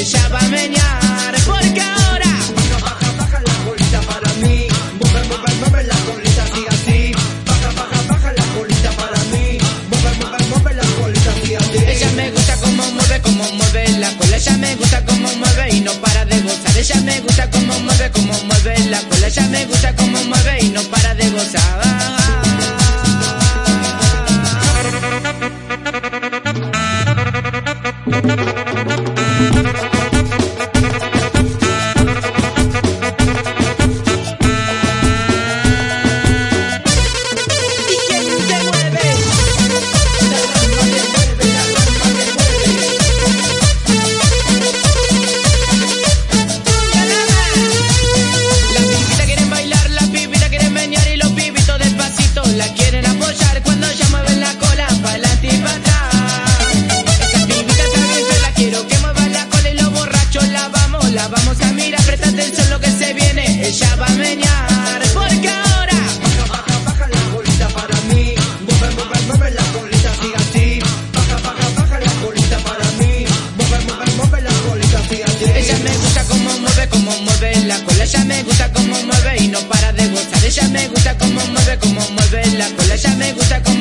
Ella va a meñar. Porque ahora. Baja, baja la colita para mí. Mueve, mueve, mueve la colita así, así. Baja, baja, baja la colita para mí. Mueve, mueve, mueve la colita así, así. Ella me gusta como mueve, como mueve la cola. Ella me gusta como mueve y no para de gozar. Ella me gusta como mueve, como mueve la cola. Ella me gusta como mueve Vamos a mirar, presta atención lo que se viene, ella va a meñar, porque ahora baja, baja, baja la colita para mí, mueve, mueve, mueve la colita así, así, baja, baja, baja la colita para mí, mueve, mueve, mueve la colita así, así. Ella me gusta como mueve, como mueve la cola, ella me gusta como mueve y no para de gozar, ella me gusta como mueve, como mueve la cola, ella me gusta como